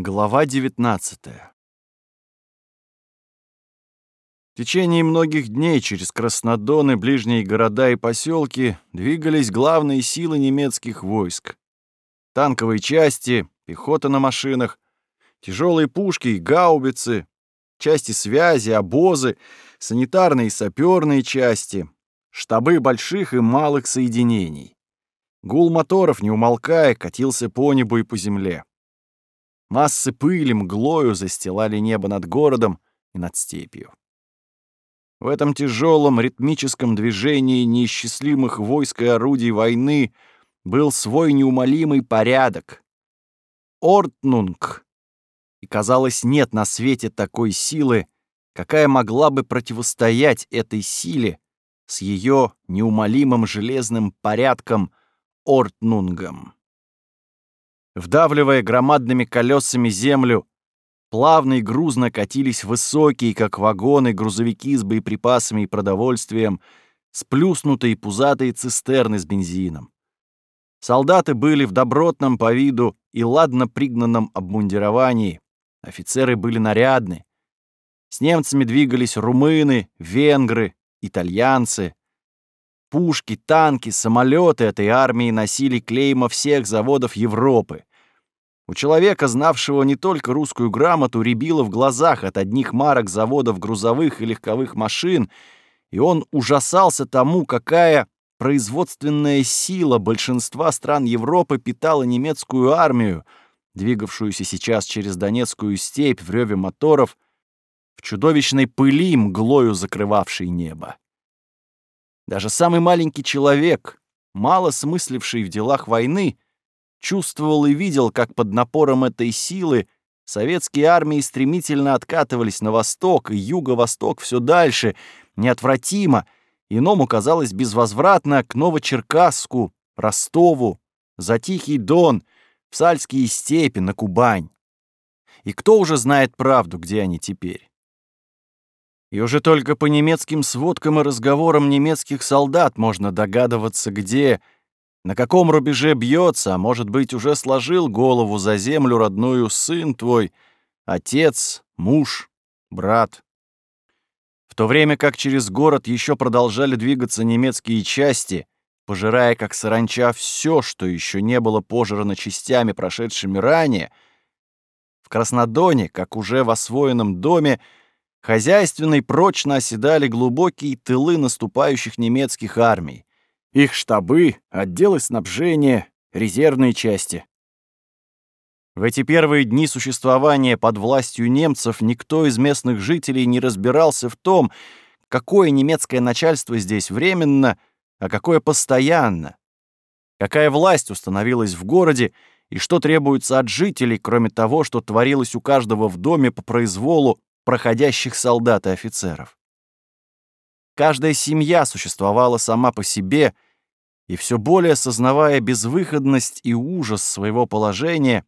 Глава 19 В течение многих дней через Краснодоны, ближние города и поселки двигались главные силы немецких войск. Танковые части, пехота на машинах, тяжелые пушки и гаубицы, части связи, обозы, санитарные и саперные части, штабы больших и малых соединений. Гул моторов, не умолкая, катился по небу и по земле. Массы пыли мглою застилали небо над городом и над степью. В этом тяжелом ритмическом движении неисчислимых войск и орудий войны был свой неумолимый порядок. Ортнунг. И, казалось, нет на свете такой силы, какая могла бы противостоять этой силе с ее неумолимым железным порядком Ортнунгом вдавливая громадными колесами землю. Плавно и грузно катились высокие, как вагоны, грузовики с боеприпасами и продовольствием, сплюснутые пузатые цистерны с бензином. Солдаты были в добротном по виду и ладно пригнанном обмундировании. Офицеры были нарядны. С немцами двигались румыны, венгры, итальянцы. Пушки, танки, самолеты этой армии носили клейма всех заводов Европы. У человека, знавшего не только русскую грамоту, рябило в глазах от одних марок заводов грузовых и легковых машин, и он ужасался тому, какая производственная сила большинства стран Европы питала немецкую армию, двигавшуюся сейчас через Донецкую степь в реве моторов, в чудовищной пыли, мглою закрывавшей небо. Даже самый маленький человек, мало смысливший в делах войны, чувствовал и видел, как под напором этой силы советские армии стремительно откатывались на восток и юго-восток все дальше, неотвратимо, иному казалось безвозвратно к Новочеркасску, Ростову, за Тихий Дон, в Сальские степи, на Кубань. И кто уже знает правду, где они теперь? И уже только по немецким сводкам и разговорам немецких солдат можно догадываться, где на каком рубеже бьется, а может быть, уже сложил голову за землю родную сын твой, отец, муж, брат. В то время как через город еще продолжали двигаться немецкие части, пожирая как саранча все, что еще не было пожрано частями, прошедшими ранее, в Краснодоне, как уже в освоенном доме, хозяйственной прочно оседали глубокие тылы наступающих немецких армий их штабы, отделы снабжения, резервные части. В эти первые дни существования под властью немцев никто из местных жителей не разбирался в том, какое немецкое начальство здесь временно, а какое постоянно, какая власть установилась в городе и что требуется от жителей, кроме того, что творилось у каждого в доме по произволу проходящих солдат и офицеров. Каждая семья существовала сама по себе — и все более осознавая безвыходность и ужас своего положения,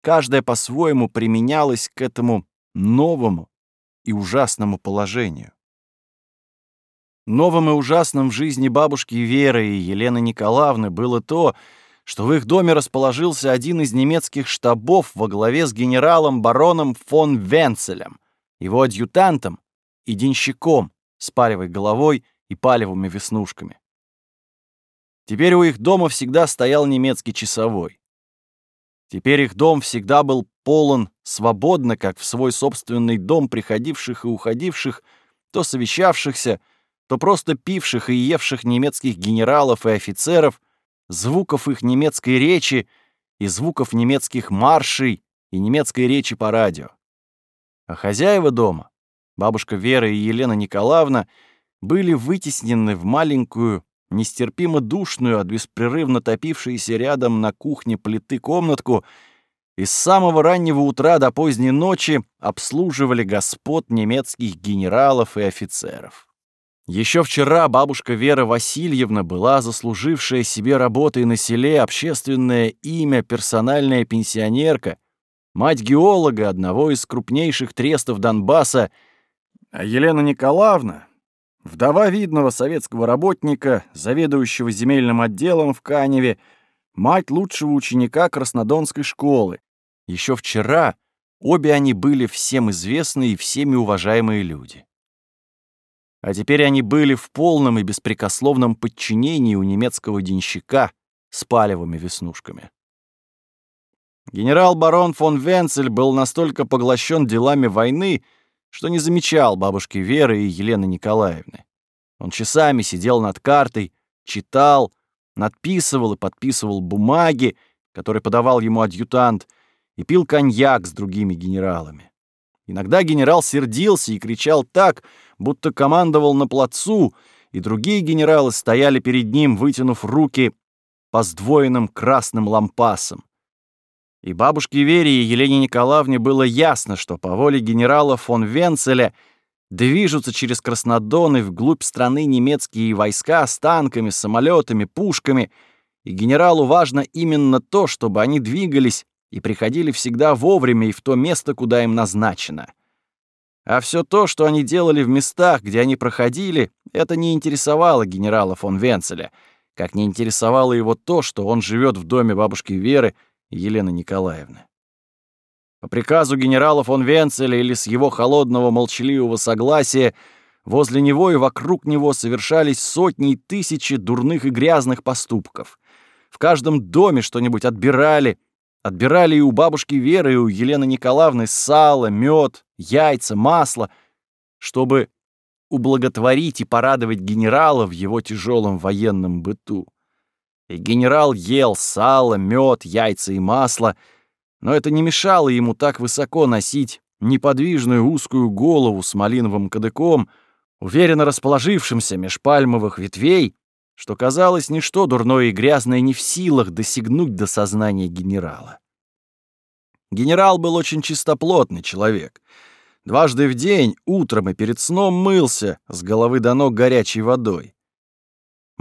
каждая по-своему применялась к этому новому и ужасному положению. Новым и ужасным в жизни бабушки Веры и Елены Николаевны было то, что в их доме расположился один из немецких штабов во главе с генералом бароном фон Венцелем, его адъютантом и денщиком с палевой головой и палевыми веснушками. Теперь у их дома всегда стоял немецкий часовой. Теперь их дом всегда был полон свободно, как в свой собственный дом приходивших и уходивших, то совещавшихся, то просто пивших и евших немецких генералов и офицеров, звуков их немецкой речи и звуков немецких маршей и немецкой речи по радио. А хозяева дома, бабушка Вера и Елена Николаевна, были вытеснены в маленькую нестерпимо душную от беспрерывно топившейся рядом на кухне плиты комнатку, и с самого раннего утра до поздней ночи обслуживали господ немецких генералов и офицеров. Еще вчера бабушка Вера Васильевна была заслужившая себе работой на селе общественное имя персональная пенсионерка, мать геолога одного из крупнейших трестов Донбасса, а Елена Николаевна, Вдова видного советского работника, заведующего земельным отделом в Каневе, мать лучшего ученика Краснодонской школы, Еще вчера обе они были всем известные и всеми уважаемые люди. А теперь они были в полном и беспрекословном подчинении у немецкого денщика с палевыми веснушками. Генерал-барон фон Венцель был настолько поглощен делами войны, что не замечал бабушки Веры и Елены Николаевны. Он часами сидел над картой, читал, надписывал и подписывал бумаги, которые подавал ему адъютант, и пил коньяк с другими генералами. Иногда генерал сердился и кричал так, будто командовал на плацу, и другие генералы стояли перед ним, вытянув руки по сдвоенным красным лампасам. И бабушке Вере и Елене Николаевне было ясно, что по воле генерала фон Венцеля движутся через Краснодон и вглубь страны немецкие войска с танками, самолетами, пушками, и генералу важно именно то, чтобы они двигались и приходили всегда вовремя и в то место, куда им назначено. А все то, что они делали в местах, где они проходили, это не интересовало генерала фон Венцеля, как не интересовало его то, что он живет в доме бабушки Веры Елены Николаевны. По приказу генерала фон Венцеля или с его холодного молчаливого согласия возле него и вокруг него совершались сотни и тысячи дурных и грязных поступков. В каждом доме что-нибудь отбирали, отбирали и у бабушки Веры, и у Елены Николаевны сало, мед, яйца, масло, чтобы ублаготворить и порадовать генерала в его тяжелом военном быту. И генерал ел сало, мед, яйца и масло, но это не мешало ему так высоко носить неподвижную узкую голову с малиновым кадыком, уверенно расположившимся меж пальмовых ветвей, что казалось ничто дурное и грязное не в силах досягнуть до сознания генерала. Генерал был очень чистоплотный человек. Дважды в день, утром и перед сном мылся с головы до ног горячей водой.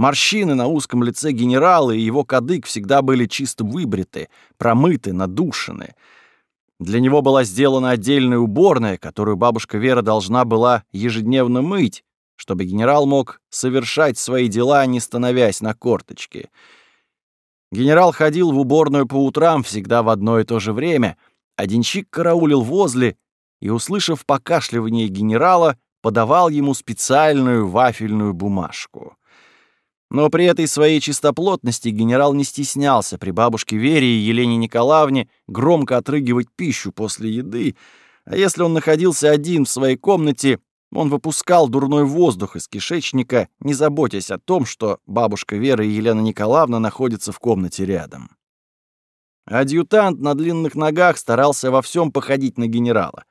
Морщины на узком лице генерала и его кадык всегда были чисто выбриты, промыты, надушены. Для него была сделана отдельная уборная, которую бабушка Вера должна была ежедневно мыть, чтобы генерал мог совершать свои дела, не становясь на корточки. Генерал ходил в уборную по утрам всегда в одно и то же время, а денщик караулил возле и, услышав покашливание генерала, подавал ему специальную вафельную бумажку. Но при этой своей чистоплотности генерал не стеснялся при бабушке Вере и Елене Николаевне громко отрыгивать пищу после еды, а если он находился один в своей комнате, он выпускал дурной воздух из кишечника, не заботясь о том, что бабушка Вера и Елена Николаевна находятся в комнате рядом. Адъютант на длинных ногах старался во всем походить на генерала.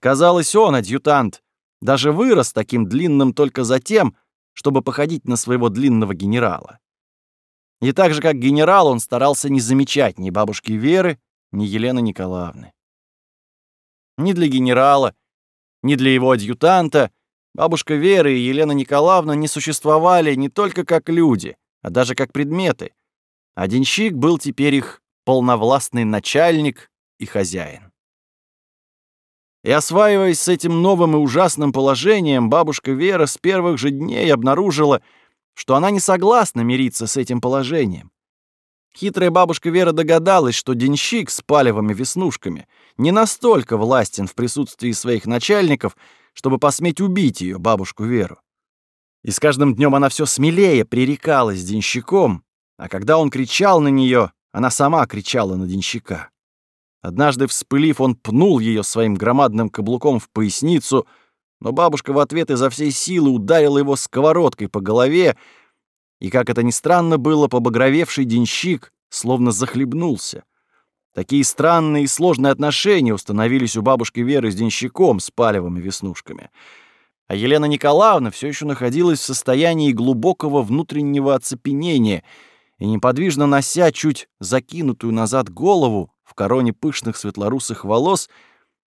Казалось, он, адъютант, даже вырос таким длинным только за тем, чтобы походить на своего длинного генерала. И так же, как генерал, он старался не замечать ни бабушки Веры, ни Елены Николаевны. Ни для генерала, ни для его адъютанта бабушка Вера и Елена Николаевна не существовали не только как люди, а даже как предметы. Денщик был теперь их полновластный начальник и хозяин. И осваиваясь с этим новым и ужасным положением, бабушка Вера с первых же дней обнаружила, что она не согласна мириться с этим положением. Хитрая бабушка Вера догадалась, что денщик с палевыми веснушками не настолько властен в присутствии своих начальников, чтобы посметь убить ее, бабушку Веру. И с каждым днем она все смелее пререкалась денщиком, а когда он кричал на нее, она сама кричала на денщика. Однажды, вспылив, он пнул ее своим громадным каблуком в поясницу, но бабушка в ответ изо всей силы ударила его сковородкой по голове, и, как это ни странно было, побагровевший денщик словно захлебнулся. Такие странные и сложные отношения установились у бабушки Веры с денщиком с палевыми веснушками. А Елена Николаевна все еще находилась в состоянии глубокого внутреннего оцепенения и, неподвижно нося чуть закинутую назад голову, короне пышных светлорусых волос,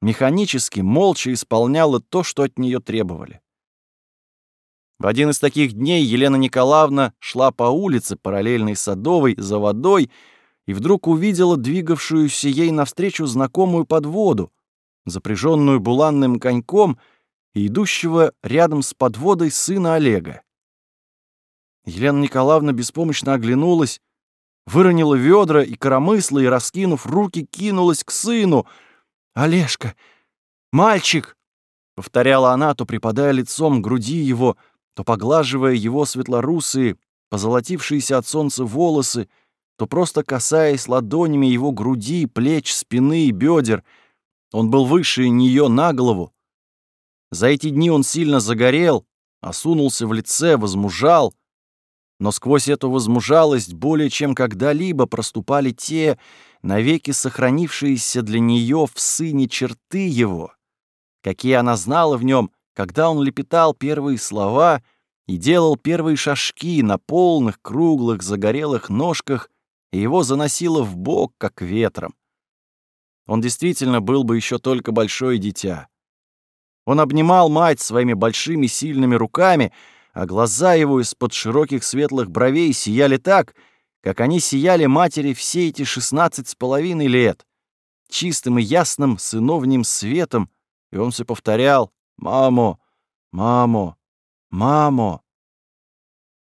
механически, молча исполняла то, что от нее требовали. В один из таких дней Елена Николаевна шла по улице, параллельной Садовой, за водой, и вдруг увидела двигавшуюся ей навстречу знакомую подводу, запряженную буланным коньком и идущего рядом с подводой сына Олега. Елена Николаевна беспомощно оглянулась, выронила ведра и коромысла и, раскинув руки, кинулась к сыну. «Олежка! Мальчик!» — повторяла она, то припадая лицом к груди его, то поглаживая его светлорусые, позолотившиеся от солнца волосы, то просто касаясь ладонями его груди, плеч, спины и бедер. Он был выше нее на голову. За эти дни он сильно загорел, осунулся в лице, возмужал, но сквозь эту возмужалость более чем когда-либо проступали те, навеки сохранившиеся для нее в сыне черты его, какие она знала в нем, когда он лепетал первые слова и делал первые шажки на полных, круглых, загорелых ножках, и его заносило в бок, как ветром. Он действительно был бы еще только большое дитя. Он обнимал мать своими большими сильными руками, а глаза его из-под широких светлых бровей сияли так, как они сияли матери все эти шестнадцать с половиной лет, чистым и ясным сыновним светом, и он все повторял «Мамо! Мамо! Мамо!»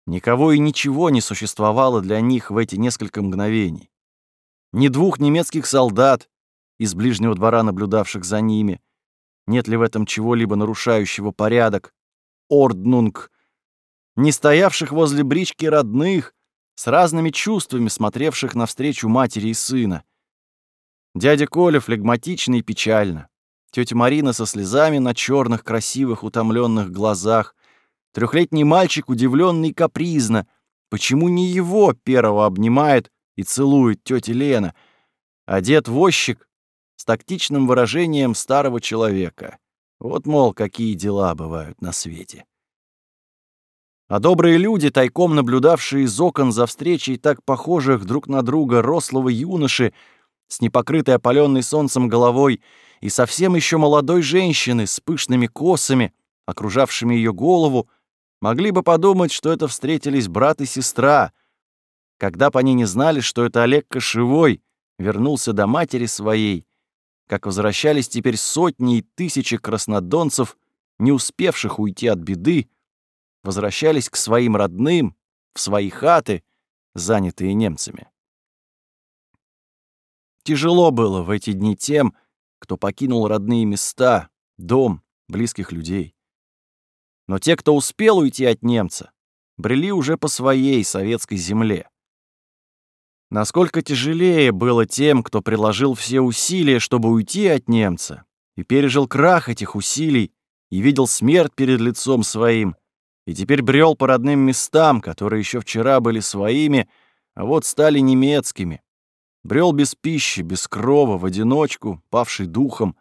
Никого и ничего не существовало для них в эти несколько мгновений. Ни двух немецких солдат, из ближнего двора наблюдавших за ними, нет ли в этом чего-либо нарушающего порядок, орднунг, не стоявших возле брички родных, с разными чувствами смотревших навстречу матери и сына. Дядя Коля флегматично и печально. Тетя Марина со слезами на черных, красивых, утомленных глазах. Трехлетний мальчик, удивленный капризно. Почему не его первого обнимает и целует тетя Лена, а дед-возчик с тактичным выражением старого человека? Вот, мол, какие дела бывают на свете. А добрые люди, тайком наблюдавшие из окон за встречей так похожих друг на друга рослого юноши с непокрытой опаленной солнцем головой и совсем еще молодой женщины с пышными косами, окружавшими ее голову, могли бы подумать, что это встретились брат и сестра, когда бы они не знали, что это Олег Кошевой вернулся до матери своей, как возвращались теперь сотни и тысячи краснодонцев, не успевших уйти от беды, возвращались к своим родным, в свои хаты, занятые немцами. Тяжело было в эти дни тем, кто покинул родные места, дом, близких людей. Но те, кто успел уйти от немца, брели уже по своей советской земле. Насколько тяжелее было тем, кто приложил все усилия, чтобы уйти от немца, и пережил крах этих усилий, и видел смерть перед лицом своим, и теперь брел по родным местам, которые еще вчера были своими, а вот стали немецкими. Брел без пищи, без крова, в одиночку, павший духом,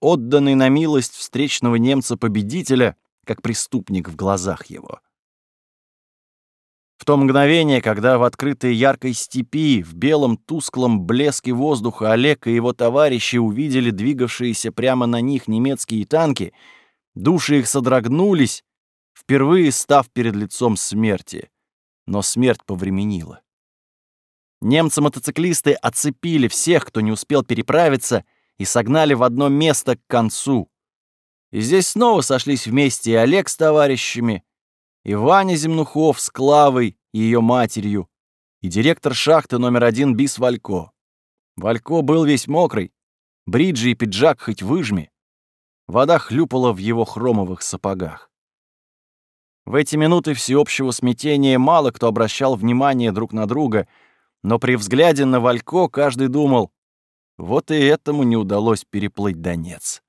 отданный на милость встречного немца-победителя, как преступник в глазах его. В то мгновение, когда в открытой яркой степи, в белом тусклом блеске воздуха Олег и его товарищи увидели двигавшиеся прямо на них немецкие танки, души их содрогнулись, впервые став перед лицом смерти. Но смерть повременила. Немцы-мотоциклисты оцепили всех, кто не успел переправиться, и согнали в одно место к концу. И здесь снова сошлись вместе и Олег с товарищами, и Ваня Земнухов с Клавой и ее матерью, и директор шахты номер один Бис Валько. Валько был весь мокрый, бриджи и пиджак хоть выжми. Вода хлюпала в его хромовых сапогах. В эти минуты всеобщего смятения мало кто обращал внимание друг на друга, но при взгляде на Валько каждый думал, вот и этому не удалось переплыть Донец.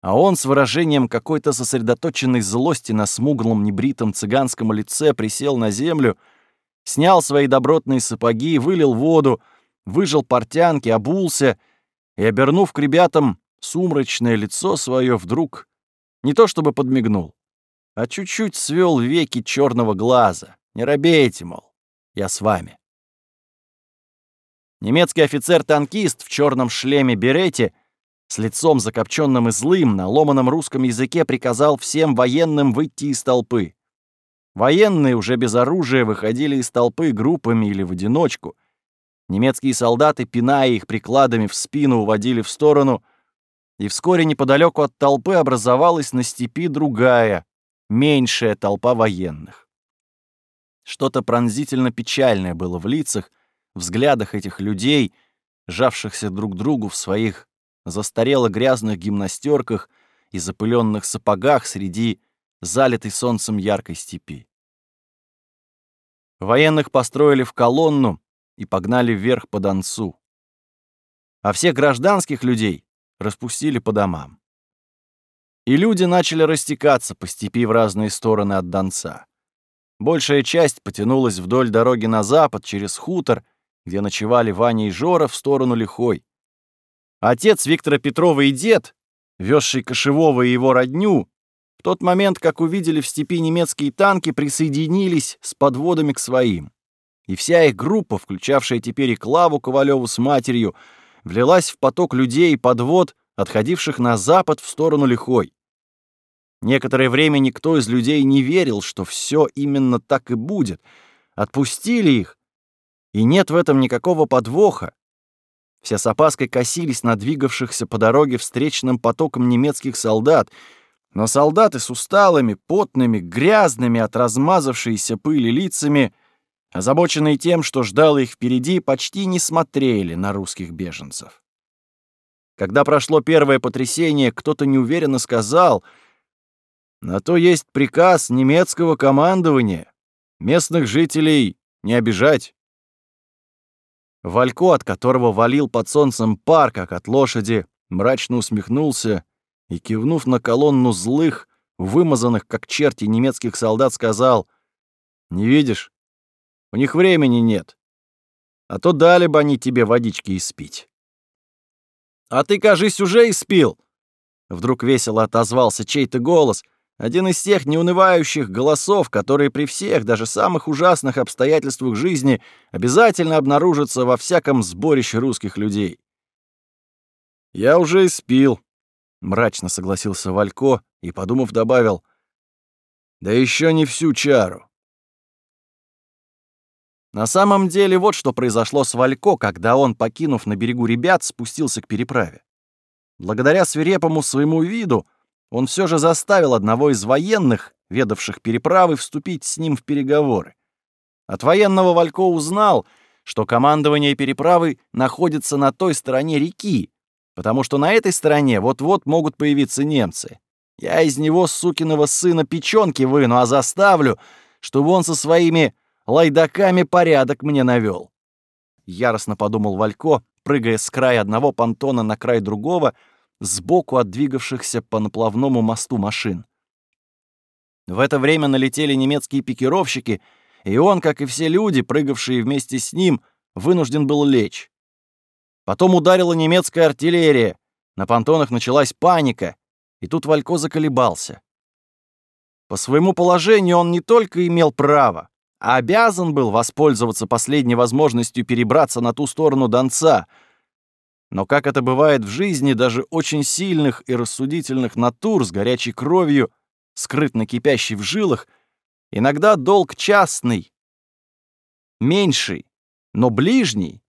А он с выражением какой-то сосредоточенной злости на смуглом небритом цыганском лице присел на землю, снял свои добротные сапоги, вылил воду, выжил портянки, обулся и, обернув к ребятам сумрачное лицо свое, вдруг не то чтобы подмигнул, а чуть-чуть свел веки черного глаза. Не робейте, мол, я с вами. Немецкий офицер-танкист в черном шлеме берете с лицом закопченным и злым на ломаном русском языке приказал всем военным выйти из толпы. Военные уже без оружия выходили из толпы группами или в одиночку. Немецкие солдаты, пиная их прикладами в спину, уводили в сторону, и вскоре неподалеку от толпы образовалась на степи другая, меньшая толпа военных. Что-то пронзительно печальное было в лицах, взглядах этих людей, жавшихся друг другу в своих застарело-грязных гимнастерках и запыленных сапогах среди залитой солнцем яркой степи. Военных построили в колонну и погнали вверх по Донцу. А всех гражданских людей распустили по домам. И люди начали растекаться по степи в разные стороны от Донца. Большая часть потянулась вдоль дороги на запад, через хутор, где ночевали Ваня и Жора, в сторону Лихой. Отец Виктора Петрова и дед, везший Кошевого и его родню, в тот момент, как увидели в степи немецкие танки, присоединились с подводами к своим. И вся их группа, включавшая теперь и Клаву Ковалеву с матерью, влилась в поток людей и подвод, отходивших на запад в сторону Лихой. Некоторое время никто из людей не верил, что все именно так и будет. Отпустили их, и нет в этом никакого подвоха. Все с опаской косились на двигавшихся по дороге встречным потоком немецких солдат, но солдаты с усталыми, потными, грязными от размазавшейся пыли лицами, озабоченные тем, что ждало их впереди, почти не смотрели на русских беженцев. Когда прошло первое потрясение, кто-то неуверенно сказал — на то есть приказ немецкого командования. Местных жителей не обижать. Валько, от которого валил под солнцем пар, как от лошади, мрачно усмехнулся и, кивнув на колонну злых, вымазанных, как черти, немецких солдат, сказал, «Не видишь? У них времени нет. А то дали бы они тебе водички испить». «А ты, кажись, уже испил!» Вдруг весело отозвался чей-то голос — один из тех неунывающих голосов, которые при всех, даже самых ужасных обстоятельствах жизни обязательно обнаружатся во всяком сборище русских людей. «Я уже испил», — мрачно согласился Валько и, подумав, добавил, «да еще не всю чару». На самом деле вот что произошло с Валько, когда он, покинув на берегу ребят, спустился к переправе. Благодаря свирепому своему виду, он все же заставил одного из военных, ведавших переправы, вступить с ним в переговоры. От военного Валько узнал, что командование переправы находится на той стороне реки, потому что на этой стороне вот-вот могут появиться немцы. Я из него, сукиного сына, печенки выну, а заставлю, чтобы он со своими лайдаками порядок мне навел. Яростно подумал Валько, прыгая с края одного понтона на край другого — сбоку от двигавшихся по наплавному мосту машин. В это время налетели немецкие пикировщики, и он, как и все люди, прыгавшие вместе с ним, вынужден был лечь. Потом ударила немецкая артиллерия, на понтонах началась паника, и тут Валько заколебался. По своему положению он не только имел право, а обязан был воспользоваться последней возможностью перебраться на ту сторону Донца — но как это бывает в жизни даже очень сильных и рассудительных натур с горячей кровью, скрытно кипящей в жилах, иногда долг частный, меньший, но ближний,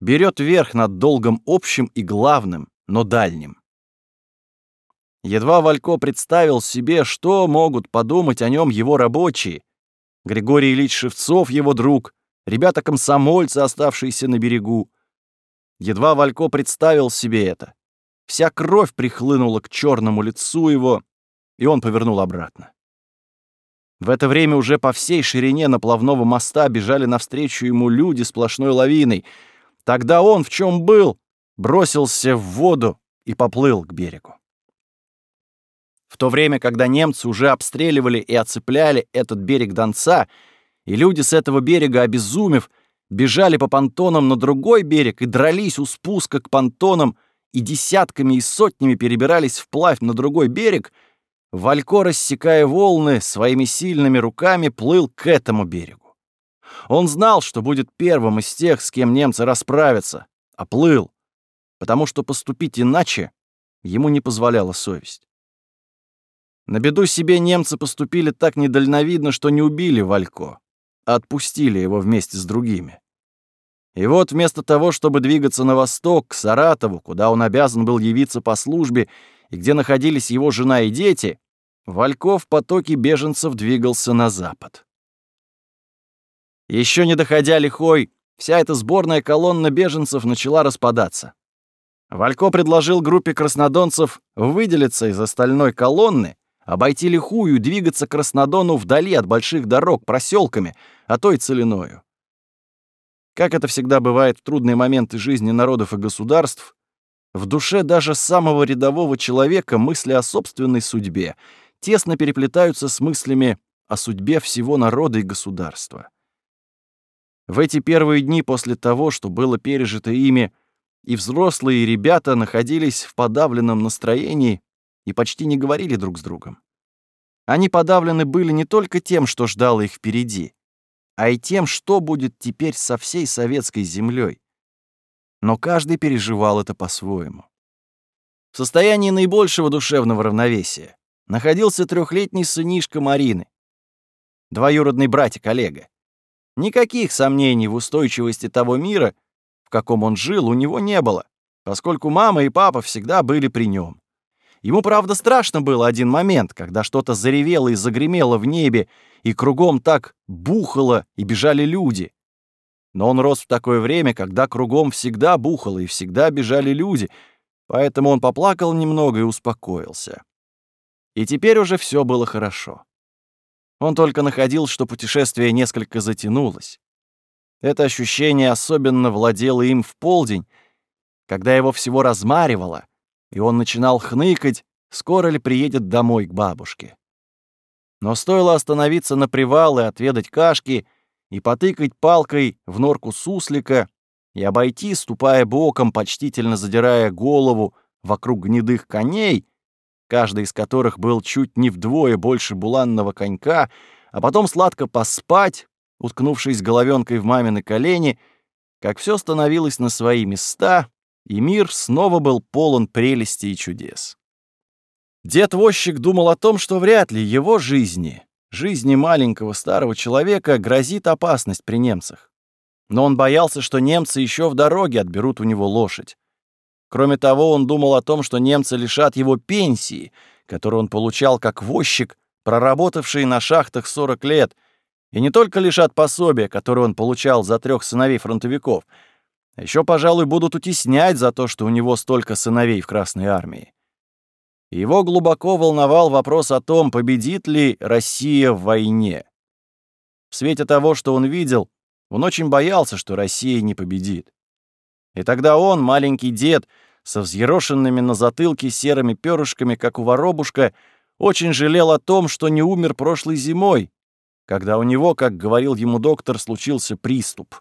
берет верх над долгом общим и главным, но дальним. Едва Валько представил себе, что могут подумать о нем его рабочие, Григорий Ильич Шевцов, его друг, ребята-комсомольцы, оставшиеся на берегу, Едва Валько представил себе это. Вся кровь прихлынула к черному лицу его, и он повернул обратно. В это время уже по всей ширине наплавного моста бежали навстречу ему люди сплошной лавиной. Тогда он, в чем был, бросился в воду и поплыл к берегу. В то время, когда немцы уже обстреливали и оцепляли этот берег Донца, и люди с этого берега, обезумев, бежали по понтонам на другой берег и дрались у спуска к понтонам и десятками и сотнями перебирались вплавь на другой берег, Валько, рассекая волны, своими сильными руками плыл к этому берегу. Он знал, что будет первым из тех, с кем немцы расправятся, а плыл, потому что поступить иначе ему не позволяла совесть. На беду себе немцы поступили так недальновидно, что не убили Валько, а отпустили его вместе с другими. И вот вместо того, чтобы двигаться на восток, к Саратову, куда он обязан был явиться по службе и где находились его жена и дети, Вальков в потоке беженцев двигался на запад. Еще не доходя лихой, вся эта сборная колонна беженцев начала распадаться. Валько предложил группе краснодонцев выделиться из остальной колонны, обойти лихую и двигаться к Краснодону вдали от больших дорог, проселками, а то и целиною. Как это всегда бывает в трудные моменты жизни народов и государств, в душе даже самого рядового человека мысли о собственной судьбе тесно переплетаются с мыслями о судьбе всего народа и государства. В эти первые дни после того, что было пережито ими, и взрослые, и ребята находились в подавленном настроении и почти не говорили друг с другом. Они подавлены были не только тем, что ждало их впереди, а и тем, что будет теперь со всей советской землей. Но каждый переживал это по-своему. В состоянии наибольшего душевного равновесия находился трехлетний сынишка Марины, двоюродный братик Олега. Никаких сомнений в устойчивости того мира, в каком он жил, у него не было, поскольку мама и папа всегда были при нем. Ему, правда, страшно было один момент, когда что-то заревело и загремело в небе, и кругом так бухало, и бежали люди. Но он рос в такое время, когда кругом всегда бухало и всегда бежали люди, поэтому он поплакал немного и успокоился. И теперь уже все было хорошо. Он только находил, что путешествие несколько затянулось. Это ощущение особенно владело им в полдень, когда его всего размаривало, и он начинал хныкать, скоро ли приедет домой к бабушке. Но стоило остановиться на привал и отведать кашки, и потыкать палкой в норку суслика, и обойти, ступая боком, почтительно задирая голову вокруг гнедых коней, каждый из которых был чуть не вдвое больше буланного конька, а потом сладко поспать, уткнувшись головенкой в мамины колени, как все становилось на свои места, и мир снова был полон прелести и чудес. Дед-возчик думал о том, что вряд ли его жизни, жизни маленького старого человека, грозит опасность при немцах. Но он боялся, что немцы еще в дороге отберут у него лошадь. Кроме того, он думал о том, что немцы лишат его пенсии, которую он получал как возчик, проработавший на шахтах 40 лет, и не только лишат пособия, которое он получал за трех сыновей фронтовиков — еще, пожалуй, будут утеснять за то, что у него столько сыновей в Красной армии. Его глубоко волновал вопрос о том, победит ли Россия в войне. В свете того, что он видел, он очень боялся, что Россия не победит. И тогда он, маленький дед, со взъерошенными на затылке серыми перышками, как у воробушка, очень жалел о том, что не умер прошлой зимой, когда у него, как говорил ему доктор, случился приступ.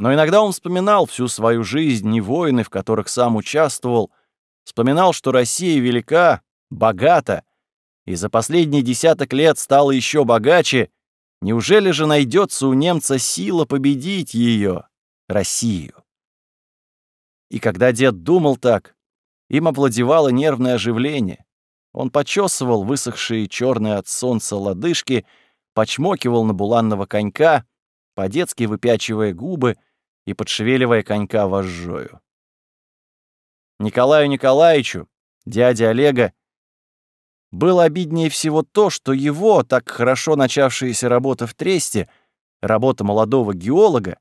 Но иногда он вспоминал всю свою жизнь и войны, в которых сам участвовал, вспоминал, что Россия велика, богата, и за последние десяток лет стала еще богаче, неужели же найдется у немца сила победить ее, Россию? И когда дед думал так, им овладевало нервное оживление. Он почесывал высохшие черные от солнца лодыжки, почмокивал на буланного конька, по-детски выпячивая губы — и подшевеливая конька вожжою. Николаю Николаевичу, дяде Олега, было обиднее всего то, что его, так хорошо начавшаяся работа в Тресте, работа молодого геолога,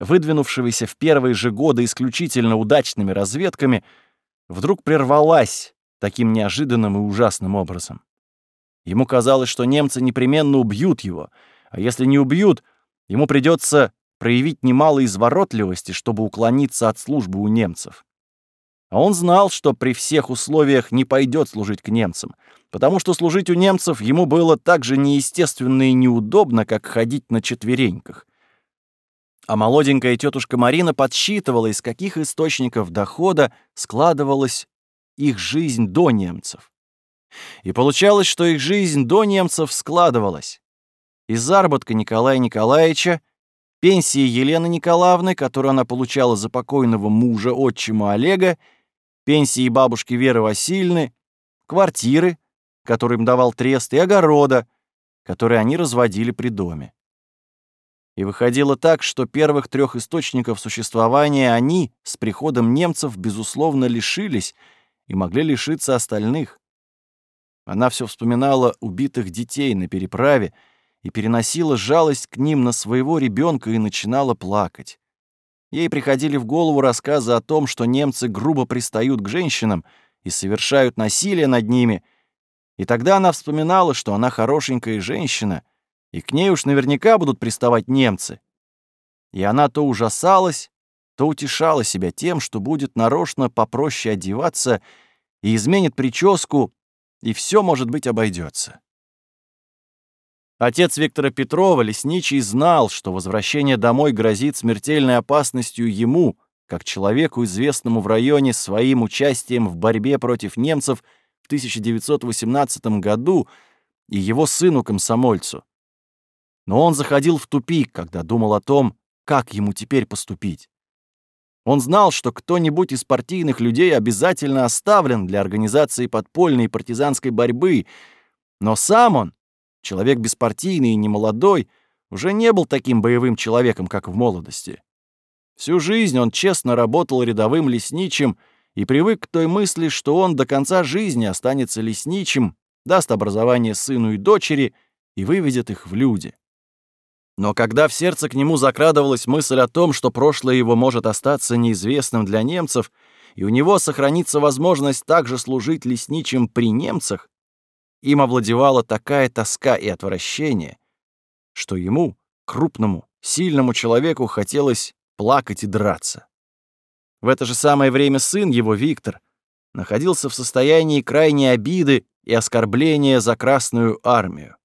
выдвинувшегося в первые же годы исключительно удачными разведками, вдруг прервалась таким неожиданным и ужасным образом. Ему казалось, что немцы непременно убьют его, а если не убьют, ему придется проявить немало изворотливости, чтобы уклониться от службы у немцев. А он знал, что при всех условиях не пойдет служить к немцам, потому что служить у немцев ему было так же неестественно и неудобно, как ходить на четвереньках. А молоденькая тетушка Марина подсчитывала, из каких источников дохода складывалась их жизнь до немцев. И получалось, что их жизнь до немцев складывалась. Из заработка Николая Николаевича пенсии Елены Николаевны, которую она получала за покойного мужа, отчима Олега, пенсии бабушки Веры Васильевны, квартиры, которые им давал трест, и огорода, которые они разводили при доме. И выходило так, что первых трех источников существования они с приходом немцев, безусловно, лишились и могли лишиться остальных. Она все вспоминала убитых детей на переправе и переносила жалость к ним на своего ребенка и начинала плакать. Ей приходили в голову рассказы о том, что немцы грубо пристают к женщинам и совершают насилие над ними, и тогда она вспоминала, что она хорошенькая женщина, и к ней уж наверняка будут приставать немцы. И она то ужасалась, то утешала себя тем, что будет нарочно попроще одеваться и изменит прическу, и все, может быть, обойдется. Отец Виктора Петрова, лесничий, знал, что возвращение домой грозит смертельной опасностью ему, как человеку, известному в районе своим участием в борьбе против немцев в 1918 году, и его сыну-комсомольцу. Но он заходил в тупик, когда думал о том, как ему теперь поступить. Он знал, что кто-нибудь из партийных людей обязательно оставлен для организации подпольной партизанской борьбы, но сам он, Человек беспартийный и немолодой уже не был таким боевым человеком, как в молодости. Всю жизнь он честно работал рядовым лесничим и привык к той мысли, что он до конца жизни останется лесничим, даст образование сыну и дочери и выведет их в люди. Но когда в сердце к нему закрадывалась мысль о том, что прошлое его может остаться неизвестным для немцев, и у него сохранится возможность также служить лесничим при немцах, им овладевала такая тоска и отвращение, что ему, крупному, сильному человеку, хотелось плакать и драться. В это же самое время сын его, Виктор, находился в состоянии крайней обиды и оскорбления за Красную армию.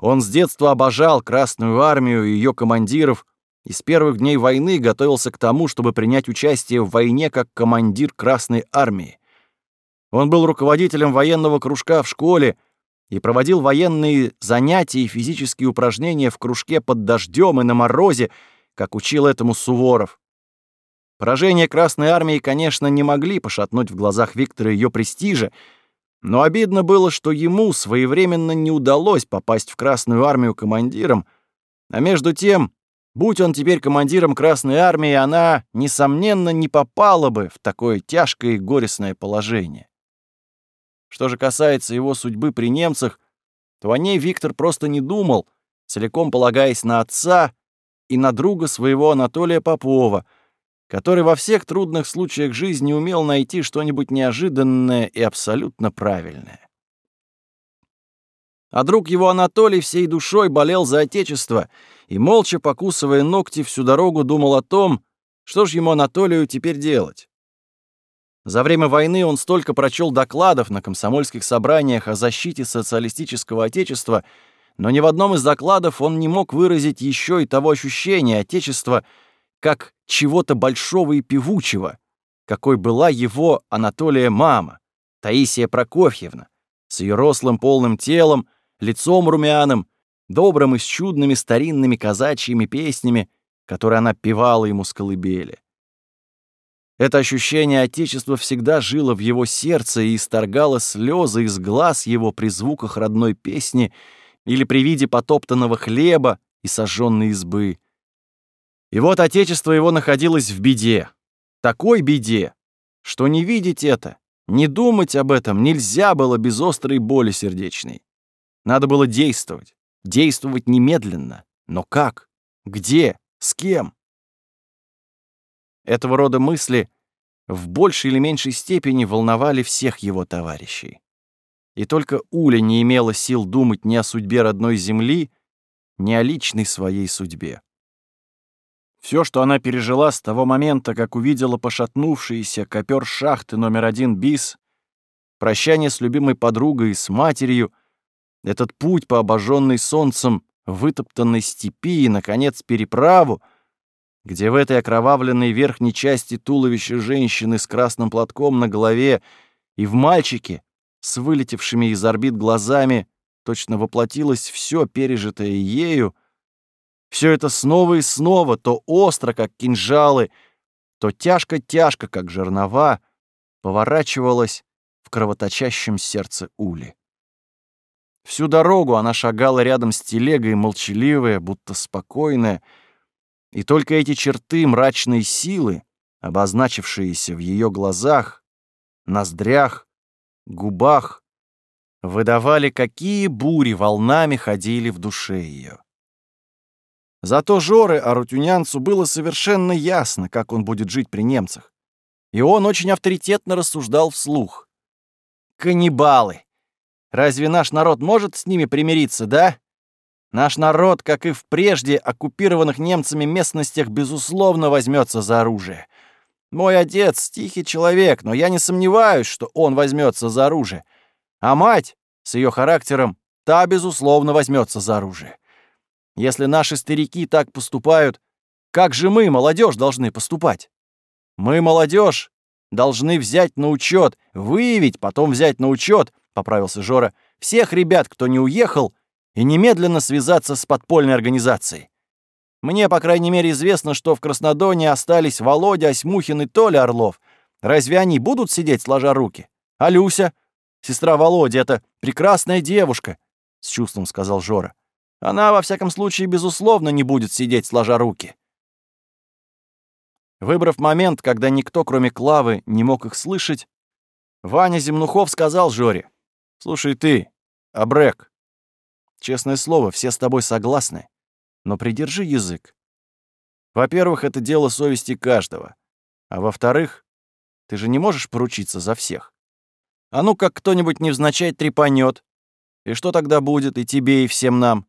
Он с детства обожал Красную армию и ее командиров, и с первых дней войны готовился к тому, чтобы принять участие в войне как командир Красной армии. Он был руководителем военного кружка в школе и проводил военные занятия и физические упражнения в кружке под дождем и на морозе, как учил этому Суворов. Поражения Красной Армии, конечно, не могли пошатнуть в глазах Виктора ее престижа, но обидно было, что ему своевременно не удалось попасть в Красную Армию командиром, а между тем, будь он теперь командиром Красной Армии, она, несомненно, не попала бы в такое тяжкое и горестное положение. Что же касается его судьбы при немцах, то о ней Виктор просто не думал, целиком полагаясь на отца и на друга своего Анатолия Попова, который во всех трудных случаях жизни умел найти что-нибудь неожиданное и абсолютно правильное. А друг его Анатолий всей душой болел за отечество и, молча покусывая ногти, всю дорогу думал о том, что ж ему Анатолию теперь делать. За время войны он столько прочел докладов на комсомольских собраниях о защите социалистического отечества, но ни в одном из докладов он не мог выразить еще и того ощущения отечества как чего-то большого и певучего, какой была его Анатолия мама, Таисия Прокофьевна, с ее рослым полным телом, лицом румяным, добрым и с чудными старинными казачьими песнями, которые она певала ему с колыбели. Это ощущение Отечества всегда жило в его сердце и исторгало слезы из глаз его при звуках родной песни или при виде потоптанного хлеба и сожженной избы. И вот Отечество его находилось в беде, такой беде, что не видеть это, не думать об этом нельзя было без острой боли сердечной. Надо было действовать, действовать немедленно. Но как? Где? С кем? Этого рода мысли в большей или меньшей степени волновали всех его товарищей. И только Уля не имела сил думать ни о судьбе родной земли, ни о личной своей судьбе. Все, что она пережила с того момента, как увидела пошатнувшийся копер шахты номер один БИС, прощание с любимой подругой и с матерью, этот путь по обожженной солнцем вытоптанной степи и, наконец, переправу — где в этой окровавленной верхней части туловища женщины с красным платком на голове и в мальчике с вылетевшими из орбит глазами точно воплотилось все пережитое ею, все это снова и снова, то остро, как кинжалы, то тяжко-тяжко, как жернова, поворачивалось в кровоточащем сердце Ули. Всю дорогу она шагала рядом с телегой, молчаливая, будто спокойная, и только эти черты мрачной силы, обозначившиеся в ее глазах, ноздрях, губах, выдавали, какие бури волнами ходили в душе ее. Зато Жоры Арутюнянцу было совершенно ясно, как он будет жить при немцах. И он очень авторитетно рассуждал вслух. «Каннибалы! Разве наш народ может с ними примириться, да? Наш народ, как и в прежде оккупированных немцами местностях, безусловно возьмется за оружие. Мой отец — тихий человек, но я не сомневаюсь, что он возьмется за оружие. А мать, с ее характером, та, безусловно, возьмется за оружие. Если наши старики так поступают, как же мы, молодежь, должны поступать? Мы, молодежь, должны взять на учет, выявить, потом взять на учет, поправился Жора, всех ребят, кто не уехал, и немедленно связаться с подпольной организацией. Мне, по крайней мере, известно, что в Краснодоне остались Володя, Осьмухин и Толя Орлов. Разве они будут сидеть сложа руки? А Люся? Сестра Володя — это прекрасная девушка, — с чувством сказал Жора. Она, во всяком случае, безусловно, не будет сидеть сложа руки. Выбрав момент, когда никто, кроме Клавы, не мог их слышать, Ваня Земнухов сказал Жоре, «Слушай ты, Абрек, честное слово, все с тобой согласны, но придержи язык. Во-первых, это дело совести каждого, а во-вторых, ты же не можешь поручиться за всех. А ну как кто-нибудь невзначай трепанет, и что тогда будет и тебе, и всем нам?»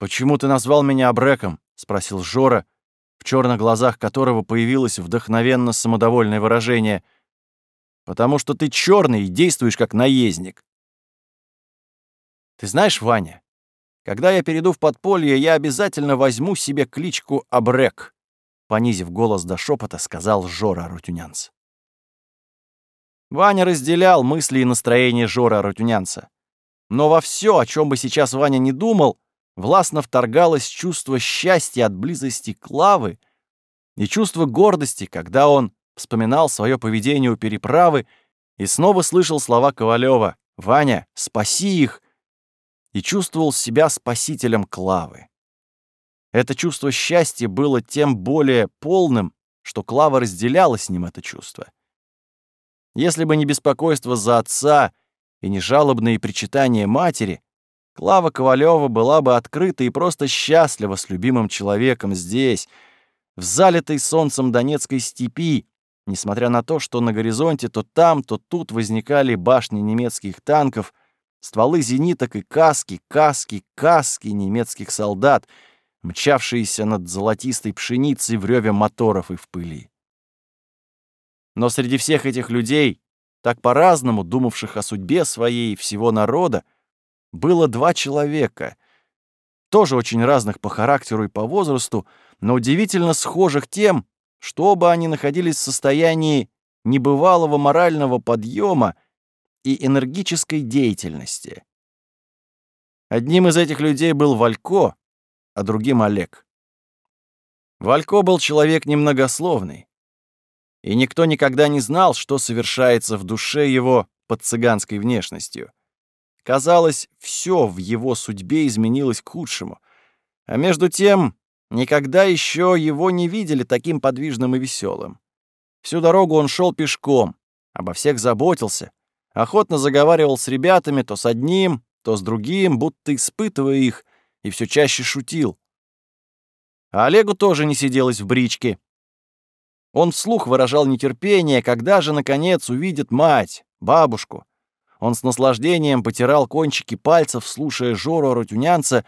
«Почему ты назвал меня Абреком?» — спросил Жора, в черных глазах которого появилось вдохновенно самодовольное выражение. «Потому что ты черный и действуешь как наездник». «Ты знаешь, Ваня, когда я перейду в подполье, я обязательно возьму себе кличку Абрек», понизив голос до шепота, сказал Жора Рутюнянц. Ваня разделял мысли и настроение Жора Рутюнянца. Но во все, о чем бы сейчас Ваня не думал, властно вторгалось чувство счастья от близости Клавы и чувство гордости, когда он вспоминал свое поведение у переправы и снова слышал слова Ковалева «Ваня, спаси их!» И чувствовал себя спасителем Клавы. Это чувство счастья было тем более полным, что Клава разделяла с ним это чувство. Если бы не беспокойство за отца и не жалобные причитания матери, Клава Ковалева была бы открыта и просто счастлива с любимым человеком здесь, в залитой солнцем Донецкой степи, несмотря на то, что на горизонте то там, то тут возникали башни немецких танков, стволы зениток и каски, каски, каски немецких солдат, мчавшиеся над золотистой пшеницей в рёве моторов и в пыли. Но среди всех этих людей, так по-разному думавших о судьбе своей и всего народа, было два человека, тоже очень разных по характеру и по возрасту, но удивительно схожих тем, что оба они находились в состоянии небывалого морального подъема и энергической деятельности. Одним из этих людей был Валько, а другим Олег. Валько был человек немногословный, и никто никогда не знал, что совершается в душе его под цыганской внешностью. Казалось, все в его судьбе изменилось к худшему. А между тем, никогда еще его не видели таким подвижным и веселым. Всю дорогу он шел пешком, обо всех заботился, охотно заговаривал с ребятами то с одним, то с другим, будто испытывая их, и все чаще шутил. А Олегу тоже не сиделось в бричке. Он вслух выражал нетерпение, когда же, наконец, увидит мать, бабушку, он с наслаждением потирал кончики пальцев, слушая Жору Рутюнянца,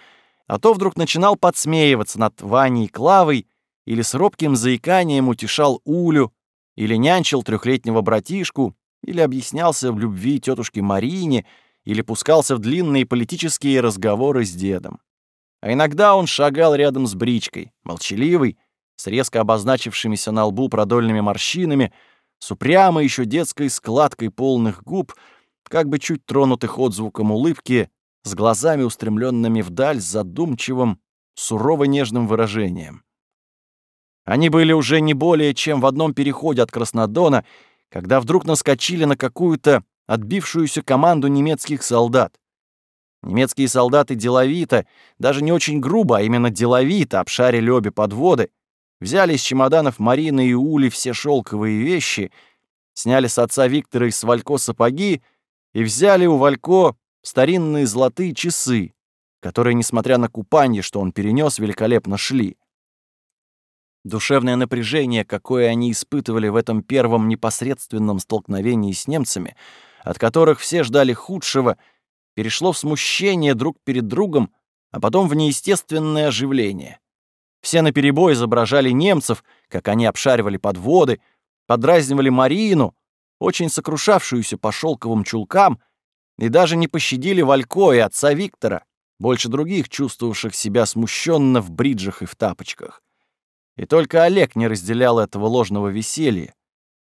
а то вдруг начинал подсмеиваться над Ваней Клавой или с робким заиканием утешал Улю, или нянчил трехлетнего братишку, или объяснялся в любви тетушке Марине, или пускался в длинные политические разговоры с дедом. А иногда он шагал рядом с бричкой, молчаливый, с резко обозначившимися на лбу продольными морщинами, с упрямой еще детской складкой полных губ — как бы чуть тронутых отзвуком улыбки, с глазами устремленными вдаль, с задумчивым, сурово-нежным выражением. Они были уже не более чем в одном переходе от Краснодона, когда вдруг наскочили на какую-то отбившуюся команду немецких солдат. Немецкие солдаты деловито, даже не очень грубо, а именно деловито обшарили обе подводы, взяли из чемоданов Марины и Ули все шелковые вещи, сняли с отца Виктора и с Валько сапоги и взяли у Валько старинные золотые часы, которые, несмотря на купание, что он перенес, великолепно шли. Душевное напряжение, какое они испытывали в этом первом непосредственном столкновении с немцами, от которых все ждали худшего, перешло в смущение друг перед другом, а потом в неестественное оживление. Все наперебой изображали немцев, как они обшаривали подводы, подразнивали Марину, очень сокрушавшуюся по шелковым чулкам, и даже не пощадили Валько и отца Виктора, больше других чувствовавших себя смущенно в бриджах и в тапочках. И только Олег не разделял этого ложного веселья.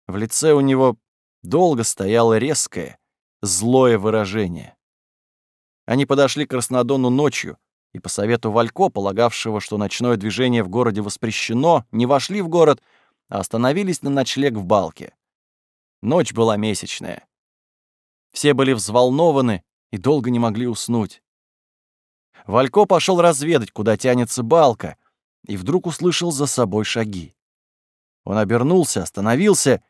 В лице у него долго стояло резкое, злое выражение. Они подошли к Краснодону ночью, и по совету Валько, полагавшего, что ночное движение в городе воспрещено, не вошли в город, а остановились на ночлег в Балке. Ночь была месячная. Все были взволнованы и долго не могли уснуть. Валько пошел разведать, куда тянется Балка, и вдруг услышал за собой шаги. Он обернулся, остановился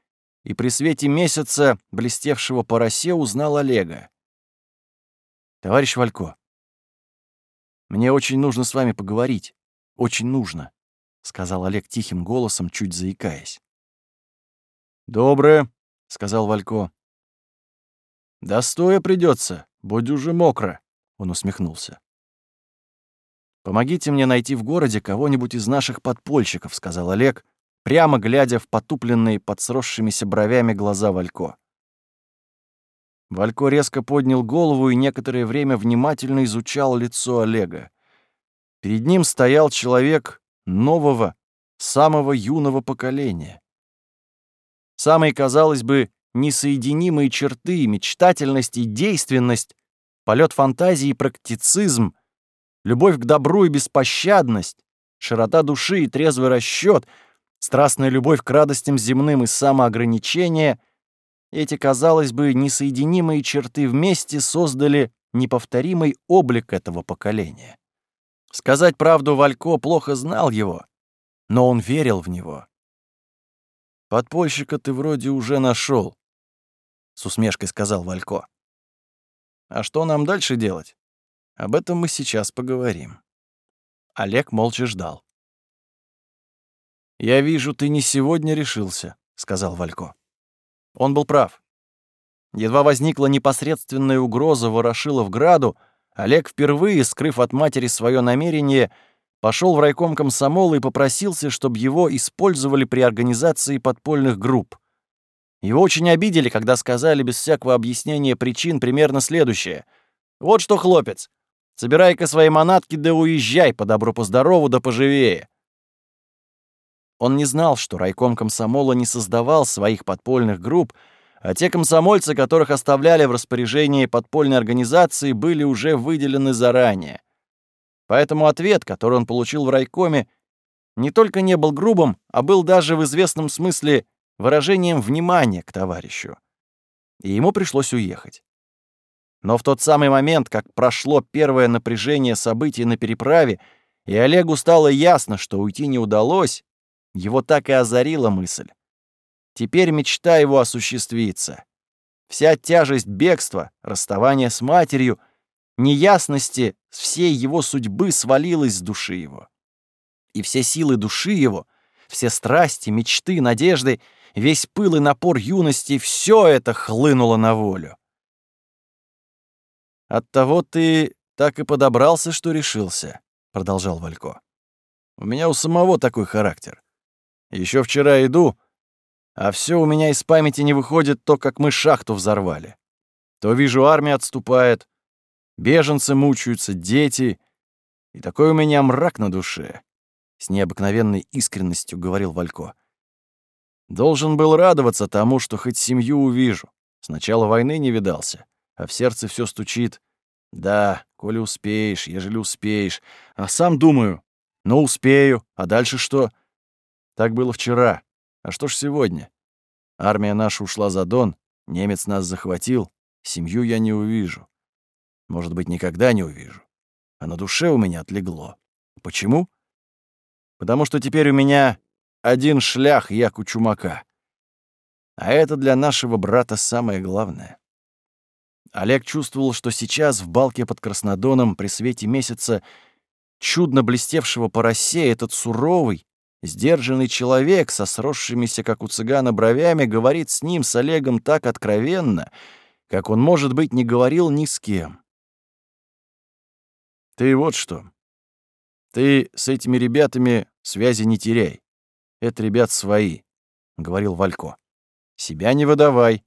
и при свете месяца, блестевшего по росе, узнал Олега. «Товарищ Валько, мне очень нужно с вами поговорить. Очень нужно», — сказал Олег тихим голосом, чуть заикаясь. «Доброе», — сказал Валько. «Да стоя придется, будь уже мокро», — он усмехнулся. «Помогите мне найти в городе кого-нибудь из наших подпольщиков», — сказал Олег, прямо глядя в потупленные под сросшимися бровями глаза Валько. Валько резко поднял голову и некоторое время внимательно изучал лицо Олега. Перед ним стоял человек нового, самого юного поколения. Самые, казалось бы, несоединимые черты, мечтательность и действенность, полет фантазии и практицизм — любовь к добру и беспощадность, широта души и трезвый расчет, страстная любовь к радостям земным и самоограничение — эти, казалось бы, несоединимые черты вместе создали неповторимый облик этого поколения. Сказать правду, Валько плохо знал его, но он верил в него. «Подпольщика ты вроде уже нашел, с усмешкой сказал Валько. «А что нам дальше делать?» Об этом мы сейчас поговорим. Олег молча ждал. «Я вижу, ты не сегодня решился», — сказал Валько. Он был прав. Едва возникла непосредственная угроза в граду, Олег впервые, скрыв от матери свое намерение, пошел в райком комсомола и попросился, чтобы его использовали при организации подпольных групп. Его очень обидели, когда сказали без всякого объяснения причин примерно следующее. «Вот что, хлопец, Собирай-ка свои манатки да уезжай, по добру, по здорову да поживее. Он не знал, что райком комсомола не создавал своих подпольных групп, а те комсомольцы, которых оставляли в распоряжении подпольной организации, были уже выделены заранее. Поэтому ответ, который он получил в райкоме, не только не был грубым, а был даже в известном смысле выражением внимания к товарищу. И ему пришлось уехать. Но в тот самый момент, как прошло первое напряжение событий на переправе, и Олегу стало ясно, что уйти не удалось, его так и озарила мысль. Теперь мечта его осуществится. Вся тяжесть бегства, расставания с матерью, неясности всей его судьбы свалилась с души его. И все силы души его, все страсти, мечты, надежды, весь пыл и напор юности — все это хлынуло на волю. «Оттого ты так и подобрался, что решился», — продолжал Валько. «У меня у самого такой характер. Еще вчера иду, а все у меня из памяти не выходит то, как мы шахту взорвали. То вижу, армия отступает, беженцы мучаются, дети, и такой у меня мрак на душе», — с необыкновенной искренностью говорил Валько. «Должен был радоваться тому, что хоть семью увижу. С начала войны не видался, а в сердце все стучит. Да, коли успеешь, ежели успеешь. А сам думаю, ну успею, а дальше что? Так было вчера. А что ж сегодня? Армия наша ушла за Дон, немец нас захватил, семью я не увижу. Может быть, никогда не увижу. А на душе у меня отлегло. Почему? Потому что теперь у меня один шлях, як у чумака. А это для нашего брата самое главное. Олег чувствовал, что сейчас в балке под Краснодоном при свете месяца чудно блестевшего по росе этот суровый, сдержанный человек со сросшимися, как у цыгана, бровями говорит с ним, с Олегом, так откровенно, как он, может быть, не говорил ни с кем. «Ты вот что. Ты с этими ребятами связи не теряй. Это ребят свои», — говорил Валько. «Себя не выдавай,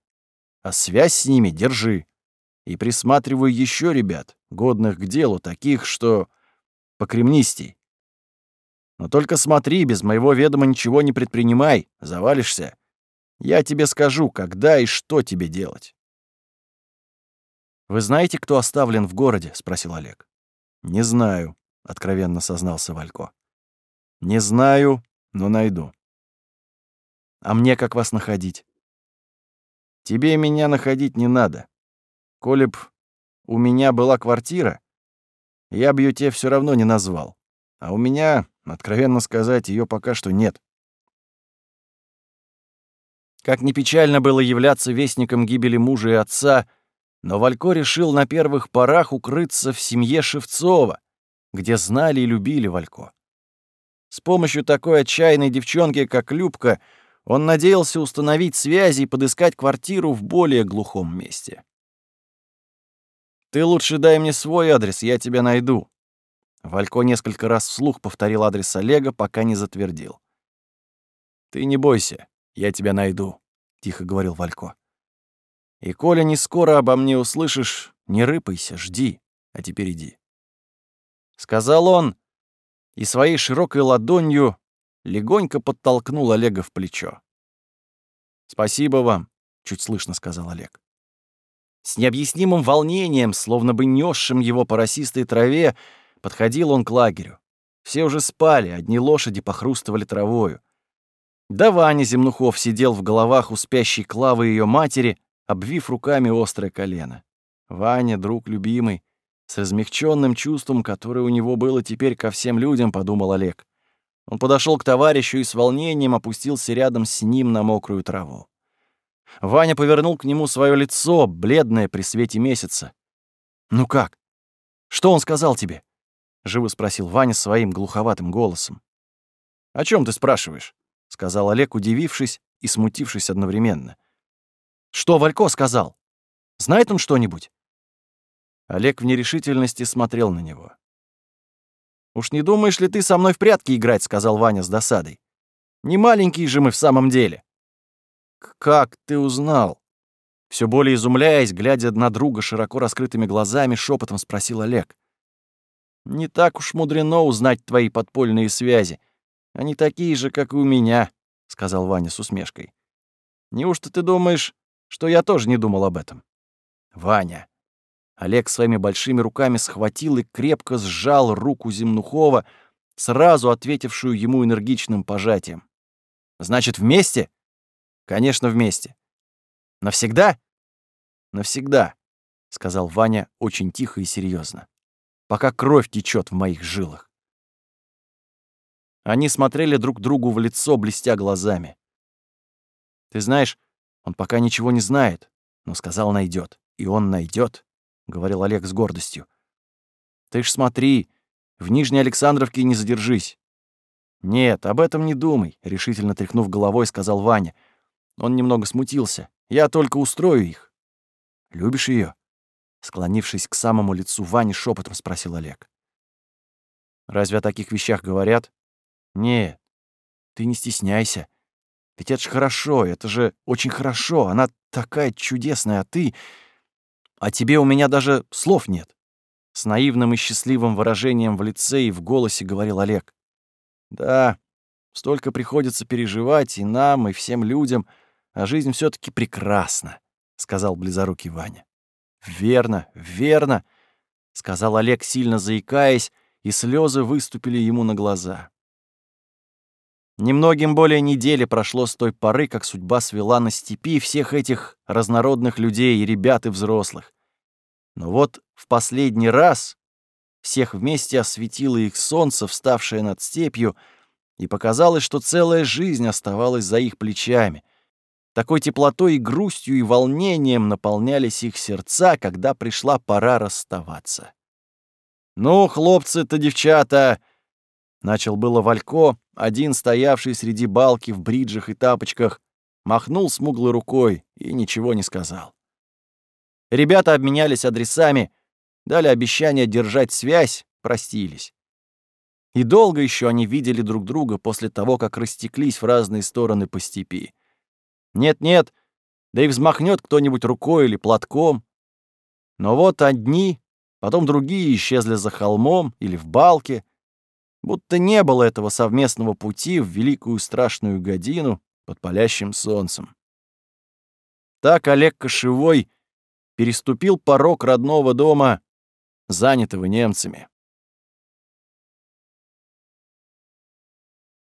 а связь с ними держи и присматриваю еще ребят, годных к делу, таких, что покремнистей. Но только смотри, без моего ведома ничего не предпринимай, завалишься. Я тебе скажу, когда и что тебе делать. «Вы знаете, кто оставлен в городе?» — спросил Олег. «Не знаю», — откровенно сознался Валько. «Не знаю, но найду». «А мне как вас находить?» «Тебе меня находить не надо. Коли б у меня была квартира, я бы ее тебе все равно не назвал. А у меня, откровенно сказать, ее пока что нет. Как ни печально было являться вестником гибели мужа и отца, но Валько решил на первых порах укрыться в семье Шевцова, где знали и любили Валько. С помощью такой отчаянной девчонки, как Любка, он надеялся установить связи и подыскать квартиру в более глухом месте. «Ты лучше дай мне свой адрес, я тебя найду». Валько несколько раз вслух повторил адрес Олега, пока не затвердил. «Ты не бойся, я тебя найду», — тихо говорил Валько. «И коли не скоро обо мне услышишь, не рыпайся, жди, а теперь иди». Сказал он, и своей широкой ладонью легонько подтолкнул Олега в плечо. «Спасибо вам», — чуть слышно сказал Олег. С необъяснимым волнением, словно бы несшим его по росистой траве, подходил он к лагерю. Все уже спали, одни лошади похрустывали травою. Да Ваня Земнухов сидел в головах у спящей Клавы ее матери, обвив руками острое колено. Ваня, друг любимый, с размягченным чувством, которое у него было теперь ко всем людям, подумал Олег. Он подошел к товарищу и с волнением опустился рядом с ним на мокрую траву. Ваня повернул к нему свое лицо, бледное при свете месяца. «Ну как? Что он сказал тебе?» — живо спросил Ваня своим глуховатым голосом. «О чем ты спрашиваешь?» — сказал Олег, удивившись и смутившись одновременно. «Что Валько сказал? Знает он что-нибудь?» Олег в нерешительности смотрел на него. «Уж не думаешь ли ты со мной в прятки играть?» — сказал Ваня с досадой. «Не маленькие же мы в самом деле». «Как ты узнал?» Все более изумляясь, глядя на друга широко раскрытыми глазами, шепотом спросил Олег. «Не так уж мудрено узнать твои подпольные связи. Они такие же, как и у меня», — сказал Ваня с усмешкой. «Неужто ты думаешь, что я тоже не думал об этом?» «Ваня!» Олег своими большими руками схватил и крепко сжал руку Земнухова, сразу ответившую ему энергичным пожатием. «Значит, вместе?» Конечно, вместе. Навсегда? Навсегда, сказал Ваня очень тихо и серьезно. Пока кровь течет в моих жилах. Они смотрели друг другу в лицо, блестя глазами. Ты знаешь, он пока ничего не знает, но сказал найдет, и он найдет, говорил Олег с гордостью. Ты ж смотри, в Нижней Александровке не задержись. Нет, об этом не думай, решительно тряхнув головой, сказал Ваня. Он немного смутился. «Я только устрою их». «Любишь ее? Склонившись к самому лицу Вани, шепотом спросил Олег. «Разве о таких вещах говорят?» «Нет, ты не стесняйся. Ведь это же хорошо, это же очень хорошо. Она такая чудесная, а ты... А тебе у меня даже слов нет». С наивным и счастливым выражением в лице и в голосе говорил Олег. «Да, столько приходится переживать и нам, и всем людям, а жизнь все таки прекрасна», — сказал близорукий Ваня. «Верно, верно», — сказал Олег, сильно заикаясь, и слезы выступили ему на глаза. Немногим более недели прошло с той поры, как судьба свела на степи всех этих разнородных людей, и ребят, и взрослых. Но вот в последний раз всех вместе осветило их солнце, вставшее над степью, и показалось, что целая жизнь оставалась за их плечами — Такой теплотой и грустью и волнением наполнялись их сердца, когда пришла пора расставаться. «Ну, хлопцы-то, девчата!» Начал было Валько, один стоявший среди балки в бриджах и тапочках, махнул смуглой рукой и ничего не сказал. Ребята обменялись адресами, дали обещание держать связь, простились. И долго еще они видели друг друга после того, как растеклись в разные стороны по степи. Нет-нет, да и взмахнет кто-нибудь рукой или платком. Но вот одни, потом другие исчезли за холмом или в балке, будто не было этого совместного пути в великую страшную годину под палящим солнцем. Так Олег Кошевой переступил порог родного дома, занятого немцами.